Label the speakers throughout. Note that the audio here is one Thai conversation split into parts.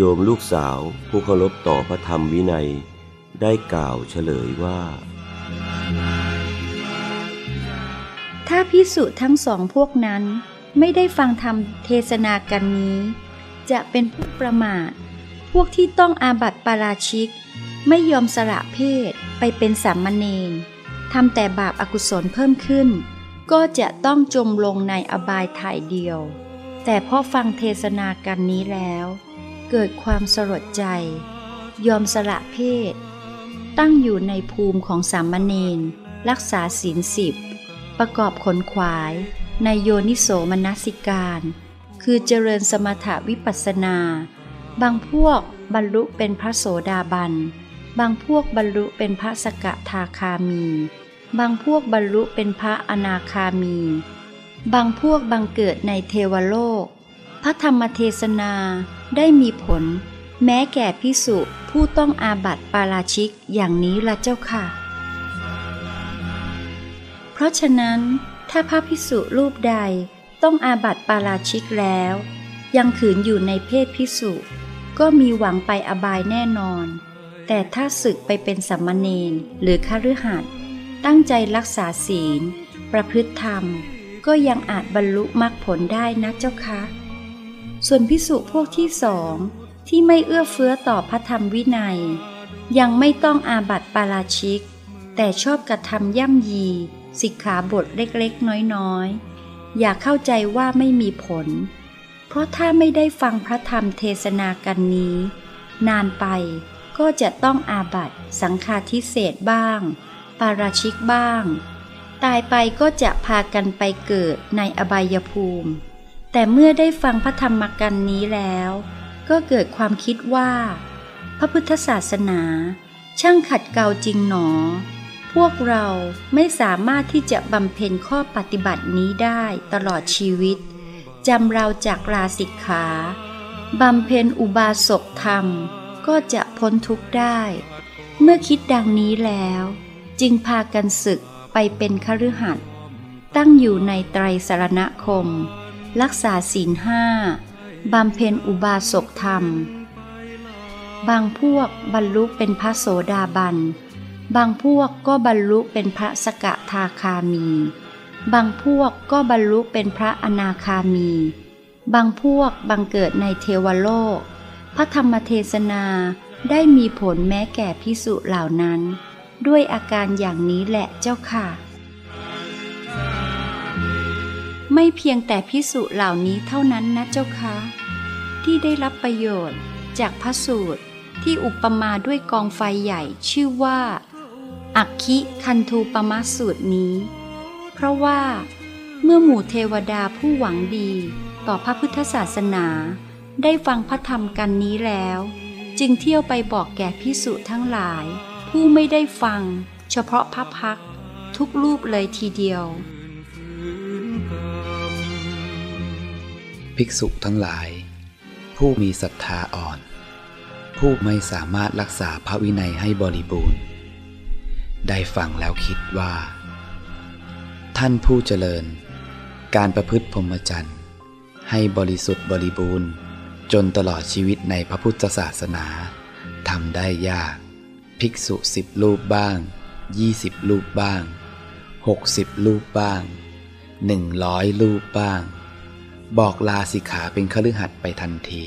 Speaker 1: โยมลูกสาวผู้เคารพต่อพระธรรมวินัย ได้กล่าวเฉลยว่า
Speaker 2: ถ้าพิสุทั้งสองพวกนั้นไม่ได้ฟังธรรมเทศนากันนี้ จะเป็นผู้ประมาท พวกที่ต้องอาบัติปาราชิก ไม่ยอมสละเพศไปเป็นสามเณรทำแต่บาปอากุศลเพิ่มขึ้น ก็จะต้องจมลงในอบายถ่ายเดียว แต่พอฟังเทศนากันนี้แล้ว เกิดความสลดใจ ยอมสละเพศ ตั้งอยู่ในภูมิของสามเณรรักษาศีลสิบ ประกอบขนขวาย ในโยนิโสมนสิการ คือเจริญสมถวิปัสสนา บางพวกบรรลุเป็นพระโสดาบัน บางพวกบรรลุเป็นพระสกทาคามี บางพวกบรรลุเป็นพระอนาคามี บางพวกบังเกิดในเทวโลก พระธรรมเทศนาได้มีผล แม้แก่พิสุผู้ต้องอาบัติปาราชิกอย่างนี้ละเจ้าค่ะ เพราะฉะนั้นถ้าพระพิสุรูปใดต้องอาบัติปาราชิกแล้ว ยังขืนอยู่ในเพศพิสุก็มีหวังไปอบายแน่นอน แต่ถ้าศึกไปเป็นสัมมเนนหรือคฤหัสถ์ตั้งใจรักษาศีล ประพฤติธรรม ก็ยังอาจบรรลุมรรคผลได้นะเจ้าคะ ส่วนพิสุพวกที่สองที่ไม่เอื้อเฟื้อต่อพระธรรมวินัย ยังไม่ต้องอาบัติปาราชิก แต่ชอบกระทำย่ำยี สิกขาบทเล็กๆ น้อยๆ อย่าเข้าใจว่าไม่มีผล เพราะถ้าไม่ได้ฟังพระธรรมเทศนากันนี้ นานไปก็จะต้องอาบัติสังฆาทิเศษบ้าง ปาราชิกบ้าง ตายไปก็จะพากันไปเกิดในอบายภูมิ แต่เมื่อได้ฟังพระธรรมกันนี้แล้ว ก็เกิดความคิดว่า พระพุทธศาสนา ช่างขัดเกลาจริงหนอ พวกเราไม่สามารถที่จะบำเพ็ญข้อปฏิบัตินี้ได้ตลอดชีวิตจำเราจากลาสิกขาบำเพ็ญอุบาสกธรรม ก็จะพ้นทุกข์ได้ เมื่อคิดดังนี้แล้ว จึงพากันศึกไปเป็นคฤหัสถ์ตั้งอยู่ในไตรสารณคม รักษาศีลห้าบำเพ็ญอุบาสกธรรม บางพวกบรรลุเป็นพระโสดาบัน บางพวกก็บรรลุเป็นพระสกทาคามี บางพวกก็บรรลุเป็นพระอนาคามี บางพวกบังเกิดในเทวโลก พระธรรมเทศนาได้มีผลแม้แก่พิสุเหล่านั้น ด้วยอาการอย่างนี้แหละเจ้าค่ะ ไม่เพียงแต่พิสุเหล่านี้เท่านั้นนะเจ้าคะที่ได้รับประโยชน์ จากพระสูตรที่อุปมาด้วยกองไฟใหญ่ชื่อว่า อักคิคันทูปมาสูตรนี้ เพราะว่า เมื่อหมู่เทวดาผู้หวังดีต่อพระพุทธศาสนา ได้ฟังพระธรรมกันนี้แล้ว จึงเที่ยวไปบอกแก่พิสุทั้งหลาย ผู้ไม่ได้ฟัง เฉพาะพระพักด์ทุกรูปเลยทีเดียว
Speaker 3: ภิกษุทั้งหลาย ผู้มีศรัทธาอ่อน ผู้ไม่สามารถรักษาพระวินัยให้บริบูรณ์ ได้ฟังแล้วคิดว่า ท่านผู้เจริญ การประพฤติพรหมจรรย์ให้บริสุทธิ์บริบูรณ์ จนตลอดชีวิตในพระพุทธศาสนาทำได้ยาก ภิกษุสิบรูปบ้างยี่สิบรูปบ้างหกสิบรูปบ้างหนึ่งร้อยรูปบ้าง บอกลาสิกขาเป็นคฤหัสถ์ไปทันที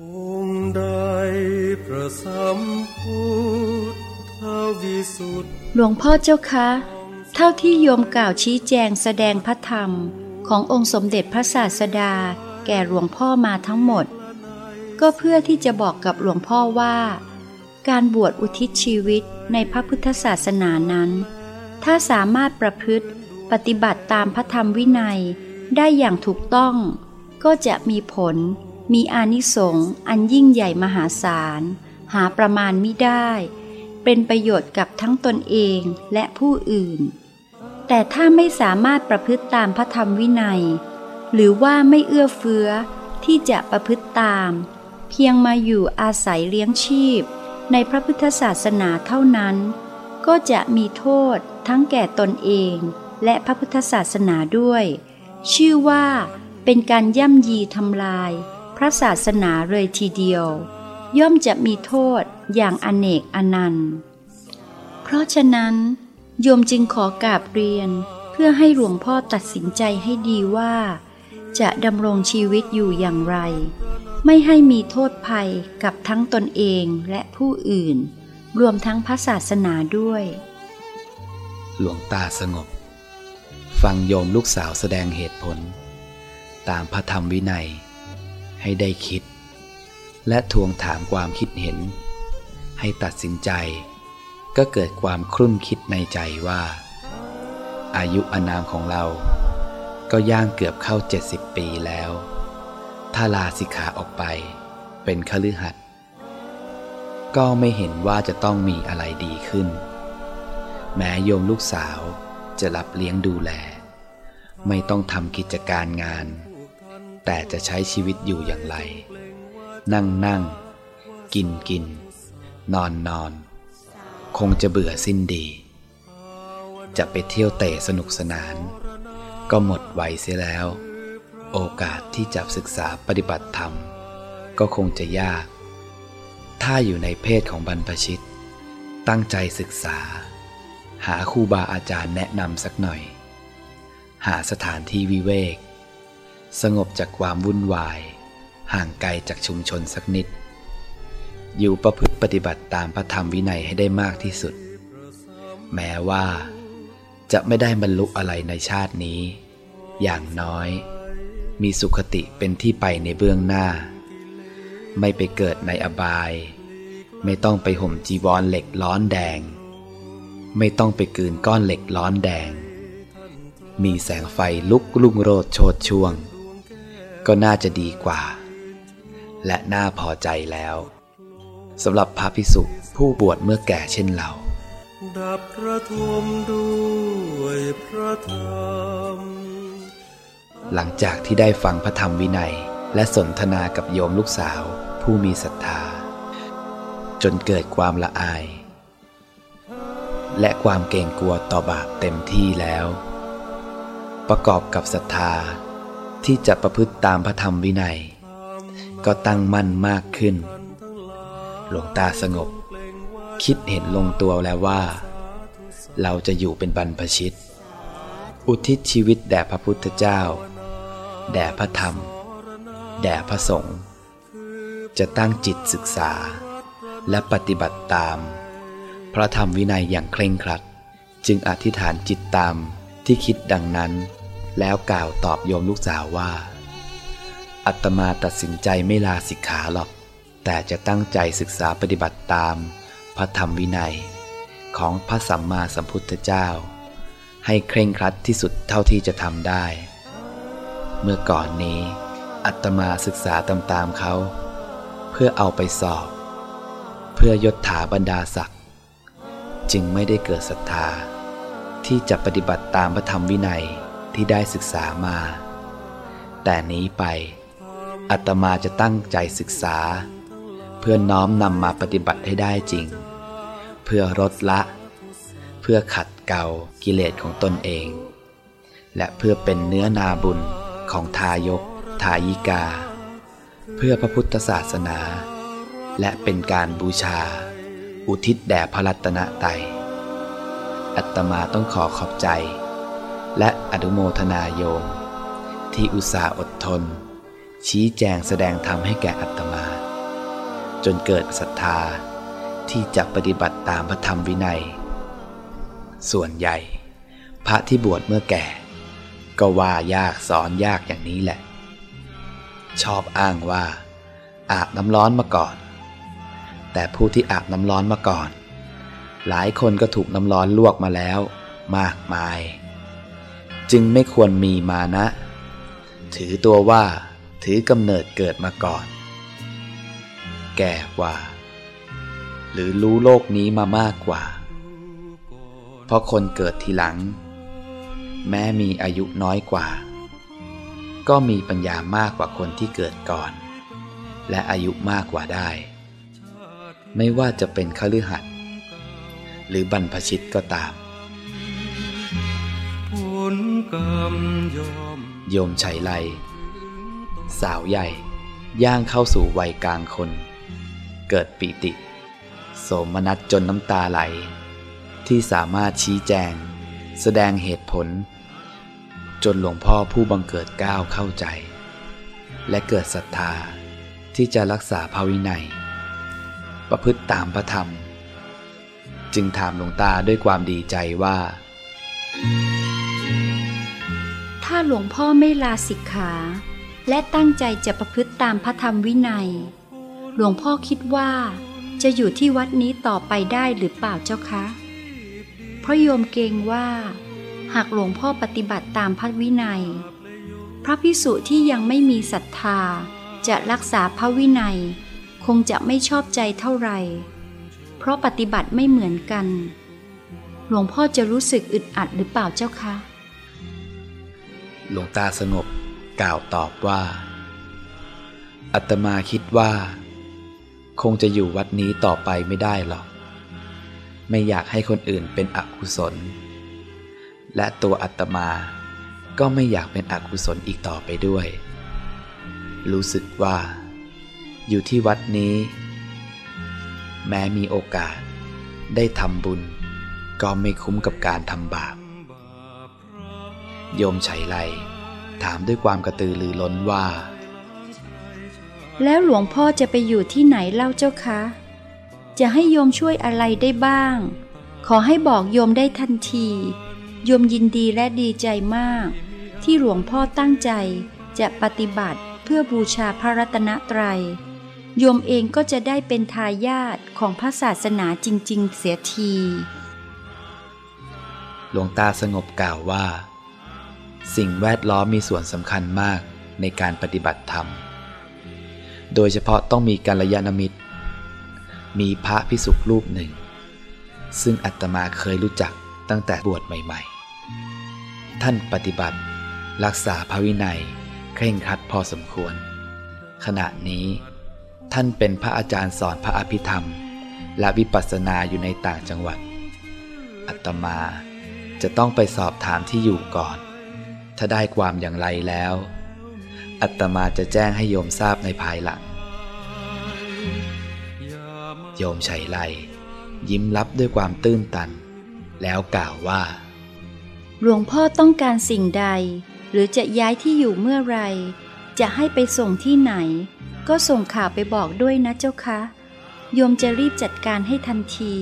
Speaker 4: องค์ใดพระสัมพุทธวิสุทธ
Speaker 2: หลวงพ่อเจ้าคะ เท่าที่โยมกล่าวชี้แจงแสดงพระธรรมขององค์สมเด็จพระศาสดา แก่หลวงพ่อมาทั้งหมด ก็เพื่อที่จะบอกกับหลวงพ่อว่า การบวชอุทิศชีวิตในพระพุทธศาสนานั้น ถ้าสามารถประพฤติปฏิบัติตามพระธรรมวินัย ได้อย่างถูกต้อง ก็จะมีผล มีอานิสงส์อันยิ่งใหญ่มหาศาล หาประมาณมิได้ เป็นประโยชน์กับทั้งตนเองและผู้อื่น แต่ถ้าไม่สามารถประพฤติตามพระธรรมวินัย หรือว่าไม่เอื้อเฟื้อที่จะประพฤติตาม เพียงมาอยู่อาศัยเลี้ยงชีพ ในพระพุทธศาสนาเท่านั้น ก็จะมีโทษทั้งแก่ตนเองและพระพุทธศาสนาด้วย ชื่อว่าเป็นการย่ำยีทำลาย พระศาสนาเลยทีเดียว ย่อมจะมีโทษอย่างอเนกอนันต์ เพราะฉะนั้น โยมจึงขอกราบเรียนเพื่อให้หลวงพ่อตัดสินใจให้ดีว่า จะดำรงชีวิตอยู่อย่างไร ไม่ให้มีโทษภัยกับทั้งตนเองและผู้อื่น รวมทั้งพระศาสนาด้วย
Speaker 3: หลวงตาสงบ ฟังโยมลูกสาวแสดงเหตุผล ตามพระธรรมวินัย ให้ได้คิด และทวงถามความคิดเห็น ให้ตัดสินใจ ก็เกิดความครุ่นคิดในใจว่า อายุอานามของเรา ก็ย่างเกือบเข้า 70 ปีแล้ว ถ้าลาสิกขาออกไป เป็นคฤหัสถ์ก็ไม่เห็นว่าจะต้องมีอะไรดีขึ้น แม้โยมลูกสาวจะรับเลี้ยงดูแล ไม่ต้องทำกิจการงาน แต่จะใช้ชีวิตอยู่อย่างไร นั่งนั่ง กินกิน นอนนอน คงจะเบื่อสิ้นดี จะไปเที่ยวเตะสนุกสนาน ก็หมดไวยเสียแล้ว โอกาสที่จะศึกษาปฏิบัติธรรม ก็คงจะยาก ถ้าอยู่ในเพศของบรรพชิต ตั้งใจศึกษา หาครูบาอาจารย์แนะนำสักหน่อย หาสถานที่วิเวก สงบจากความวุ่นวาย ห่างไกลจากชุมชนสักนิด อยู่ประพฤติปฏิบัติตามพระธรรมวินัยให้ได้มากที่สุด แม้ว่า จะไม่ได้บรรลุอะไรในชาตินี้ อย่างน้อย มีสุขติเป็นที่ไปในเบื้องหน้า ไม่ไปเกิดในอบาย ไม่ต้องไปห่มจีวรเหล็กร้อนแดง ไม่ต้องไปกืนก้อนเหล็กร้อนแดง มีแสงไฟลุกลุ่งโรดโชดช่วง ก็น่าจะดีกว่า และน่าพอใจแล้วสำหรับพระพิสุผู้บวชเมื่อแก่เช่นเรา
Speaker 4: ดับพระทมด้วยพระธรรม
Speaker 3: หลังจากที่ได้ฟังพระธรรมวินัย และสนทนากับโยมลูกสาวผู้มีศรัทธา จนเกิดความละอาย และความเกรงกลัวต่อบาปเต็มที่แล้ว ประกอบกับศรัทธา ที่จะประพฤติตามพระธรรมวินัย ก็ตั้งมั่นมากขึ้น หลวงตาสงบ คิดเห็นลงตัวแล้วว่า เราจะอยู่เป็นบรรพชิต อุทิศชีวิตแด่พระพุทธเจ้า แด่พระธรรม แด่พระสงฆ์จะตั้งจิตศึกษา และปฏิบัติตาม พระธรรมวินัยอย่างเคร่งครัด จึงอธิษฐานจิตตาม ที่คิดดังนั้น แล้วกล่าวตอบโยมลูกสาวว่า อัตมาตัดสินใจไม่ลาสิกขาหรอก แต่จะตั้งใจศึกษาปฏิบัติตาม พระธรรมวินัย ของพระสัมมาสัมพุทธเจ้า ให้เคร่งครัดที่สุดเท่าที่จะทำได้ เมื่อก่อนนี้ อัตมาศึกษาตามๆเขา เพื่อเอาไปสอบ เพื่อยศถาบรรดาศักดิ์จึงไม่ได้เกิดศรัทธา ที่จะปฏิบัติตามพระธรรมวินัยที่ได้ศึกษามา แต่นี้ไปอัตมาจะตั้งใจศึกษา เพื่อน้อมนำมาปฏิบัติให้ได้จริง เพื่อลดละ เพื่อขัดเกลากิเลสของตนเอง และเพื่อเป็นเนื้อนาบุญของทายก ทายิกา เพื่อพระพุทธศาสนา และเป็นการบูชา อุทิศแด่พระรัตนตรัย อัตมาต้องขอขอบใจ และอนุโมทนาโยม ที่อุตส่าห์อดทน ชี้แจงแสดงธรรมให้แก่อัตมา จนเกิดศรัทธาที่จะปฏิบัติตามพระธรรมวินัย ส่วนใหญ่ พระที่บวชเมื่อแก่ ก็ว่ายากสอนยากอย่างนี้แหละ ชอบอ้างว่าอาบน้ำร้อนมาก่อน แต่ผู้ที่อาบน้ำร้อนมาก่อน หลายคนก็ถูกน้ำร้อนลวกมาแล้ว มากมาย จึงไม่ควรมีมานะ ถือตัวว่าถือกำเนิดเกิดมาก่อน แก่กว่า หรือรู้โลกนี้มามากกว่า เพราะคนเกิดทีหลัง แม้มีอายุน้อยกว่า ก็มีปัญญามากกว่าคนที่เกิดก่อน และอายุมากกว่าได้ ไม่ว่าจะเป็นคฤหัสถ์ หรือบรรพชิตก็ตาม
Speaker 4: ผลกรรมยอม
Speaker 3: โยมชัยไลสาวใหญ่ ย่างเข้าสู่วัยกลางคน เกิดปีติ โสมนัสจนน้ำตาไหล ที่สามารถชี้แจง แสดงเหตุผล จนหลวงพ่อผู้บังเกิดก้าวเข้าใจ และเกิดศรัทธาที่จะรักษาภาวินัย ประพฤติตามพระธรรม จึงถามหลวงตาด้วยความดีใจว่า
Speaker 2: ถ้าหลวงพ่อไม่ลาสิกขา และตั้งใจจะประพฤติตามพระธรรมวินัย หลวงพ่อคิดว่า จะอยู่ที่วัดนี้ต่อไปได้หรือเปล่าเจ้าคะ เพราะโยมเกรงว่า หากหลวงพ่อปฏิบัติตามพระวินัย พระพิสุที่ยังไม่มีศรัทธาจะรักษาพระวินัย คงจะไม่ชอบใจเท่าไหร่ ราะปฏิบัติไม่เหมือนกัน หลวงพ่อจะรู้สึกอึดอัดหรือเปล่าเจ้าคะ
Speaker 3: หลวงตาสงบกล่าวตอบว่า อัตมาคิดว่า คงจะอยู่วัดนี้ต่อไปไม่ได้หรอก ไม่อยากให้คนอื่นเป็นอกุศล และตัวอัตมาก็ไม่อยากเป็นอกุศลอีกต่อไปด้วย รู้สึกว่า อยู่ที่วัดนี้ แม้มีโอกาส ได้ทำบุญ ก็ไม่คุ้มกับการทำบาป โยมไฉไลถามด้วยความกระตือรือร้นว่า
Speaker 2: แล้วหลวงพ่อจะไปอยู่ที่ไหนเล่าเจ้าคะ จะให้โยมช่วยอะไรได้บ้าง ขอให้บอกโยมได้ทันที โยมยินดีและดีใจมาก ที่หลวงพ่อตั้งใจจะปฏิบัติเพื่อบูชาพระรัตนตรัย โยมเองก็จะได้เป็นทายาทของพระศาสนาจริง ๆ เสียที
Speaker 3: หลวงตาสงบกล่าวว่า สิ่งแวดล้อมมีส่วนสำคัญมากในการปฏิบัติธรรม โดยเฉพาะต้องมีกัลยาณมิตร มีพระพิสุกรูปหนึ่ง ซึ่งอัตมาเคยรู้จักตั้งแต่บวชใหม่ ๆ ท่านปฏิบัติ รักษาพระวินัยเคร่งครัดพอสมควร ขณะนี้ ท่านเป็นพระอาจารย์สอนพระอภิธรรม และวิปัสสนาอยู่ในต่างจังหวัด อัตมาจะต้องไปสอบถามที่อยู่ก่อน ถ้าได้ความอย่างไรแล้ว อัตมาจะแจ้งให้โยมทราบในภายหลัง โยมชัยไลยิ้มรับด้วยความตื้นตัน แล้วกล่าวว่า
Speaker 2: หลวงพ่อต้องการสิ่งใด หรือจะย้ายที่อยู่เมื่อไร จะให้ไปส่งที่ไหน ก็ส่งข่าวไปบอกด้วยนะเจ้าคะโยมจะรีบจัดการให้ทันที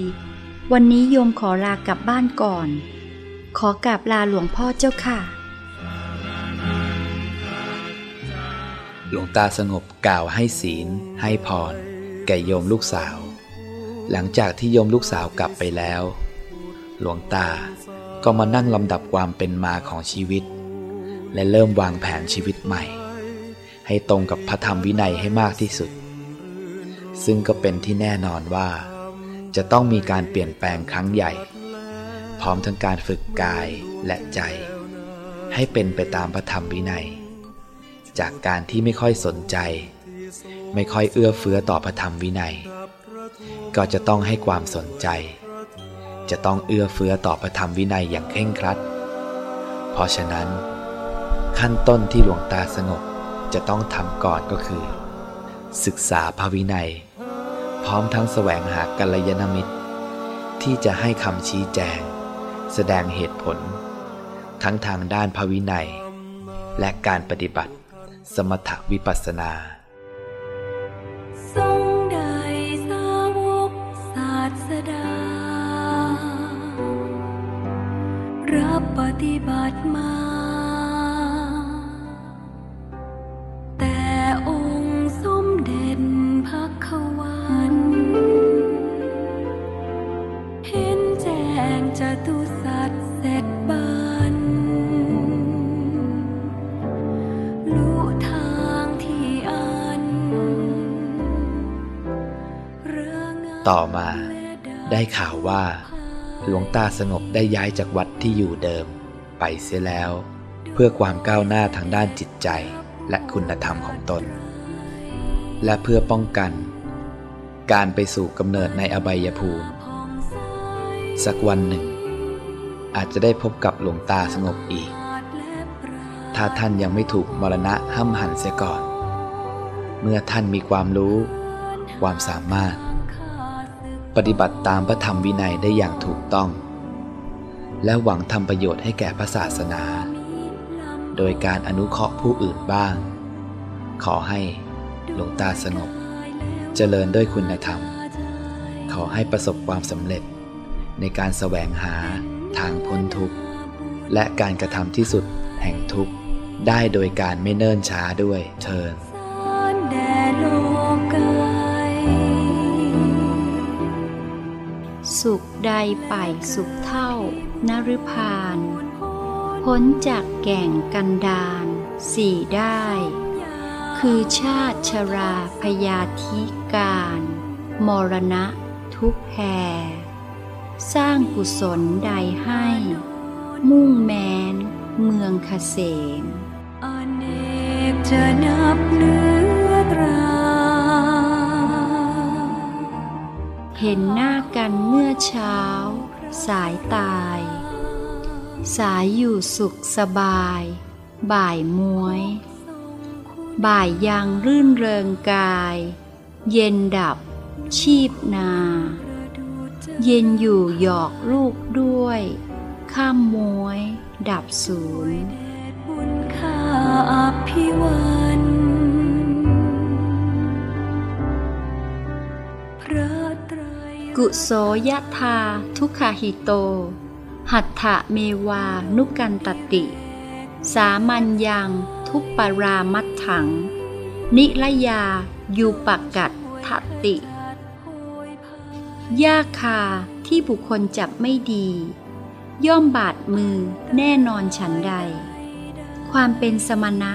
Speaker 2: วันนี้โยมขอลากลับบ้านก่อน ขอกราบลาหลวงพ่อเจ้าค่ะ
Speaker 3: หลวงตาสงบกล่าวให้ศีล ให้พร แก่โยมลูกสาว หลังจากที่โยมลูกสาวกลับไปแล้ว หลวงตาก็มานั่งลำดับความเป็นมาของชีวิต และเริ่มวางแผนชีวิตใหม่ ให้ตรงกับพระธรรมวินัยให้มากที่สุด ซึ่งก็เป็นที่แน่นอนว่า จะต้องมีการเปลี่ยนแปลงครั้งใหญ่ พร้อมทั้งการฝึกกายและใจ ให้เป็นไปตามพระธรรมวินัย จากการที่ไม่ค่อยสนใจ ไม่ค่อยเอื้อเฟื้อต่อพระธรรมวินัย ก็จะต้องให้ความสนใจ จะต้องเอื้อเฟื้อต่อพระธรรมวินัยอย่างเคร่งครัด เพราะฉะนั้น ขั้นต้นที่หลวงตาสงบ จะต้องทำก่อนก็คือ ศึกษาพระวินัย พร้อมทั้งแสวงหากัลยาณมิตร ที่จะให้คำชี้แจง แสดงเหตุผล ทั้งทางด้านพระวินัย และการปฏิบัติ สมถวิปัสสนา
Speaker 5: รับปฏิบัติมา ต่อมา
Speaker 3: ได้ข่าวว่า หลวงตาสงบได้ย้ายจากวัดที่อยู่เดิม ไปเสียแล้ว เพื่อความก้าวหน้าทางด้านจิตใจและคุณธรรมของตน และเพื่อป้องกัน การไปสู่กำเนิดในอบายภูมิ สักวันหนึ่ง อาจจะได้พบกับหลวงตาสงบอีก ถ้าท่านยังไม่ถูกมรณะห้ำหันเสียก่อน เมื่อท่านมีความรู้ ความสามารถ ปฏิบัติตามพระธรรมวินัยได้อย่างถูกต้อง และหวังทำประโยชน์ให้แก่พระศาสนา โดยการอนุเคราะห์ผู้อื่นบ้าง ขอให้หลวงตาสงบ เจริญด้วยคุณธรรม ขอให้ประสบความสำเร็จในการแสวงหาทางพ้นทุกข์ และการกระทำที่สุดแห่งทุกข์ ได้โดยการไม่เนิ่นช้าด้วยเทิน
Speaker 5: สุ
Speaker 2: ขใดไปสุขเท่านฤพานพ้นจากแก่งกันดานสี่ได้ คือชาติชราพยาธิการ มรณะทุกแห่สร้างกุศลใดให้ มุ่งแม้น เมืองเกษม
Speaker 5: อเนกจะนับเนื้อตรา
Speaker 2: เห็นหน้ากันเมื่อเช้า สายตาย สายอยู่สุขสบาย บ่ายมวย บ่ายยังรื่นเริงกาย เย็นดับ ชีพนา เย็นอยู่หยอกลูกด้วย ข้ามมวย ดับศูนย์
Speaker 5: บุญค่าอภิวัน
Speaker 2: กุโสยธาทุกขาหิโต หัตถะเมวานุกันตติ สามัญยังทุปปารามัตถัง นิรยายูปกัดทติยาคาที่บุคคลจับไม่ดี ย่อมบาดมือแน่นอนฉันใด ความเป็นสมณะ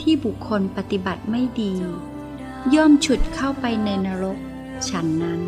Speaker 2: ที่บุคคลปฏิบัติไม่ดี ย่อมฉุดเข้าไปในนรกฉันนั้น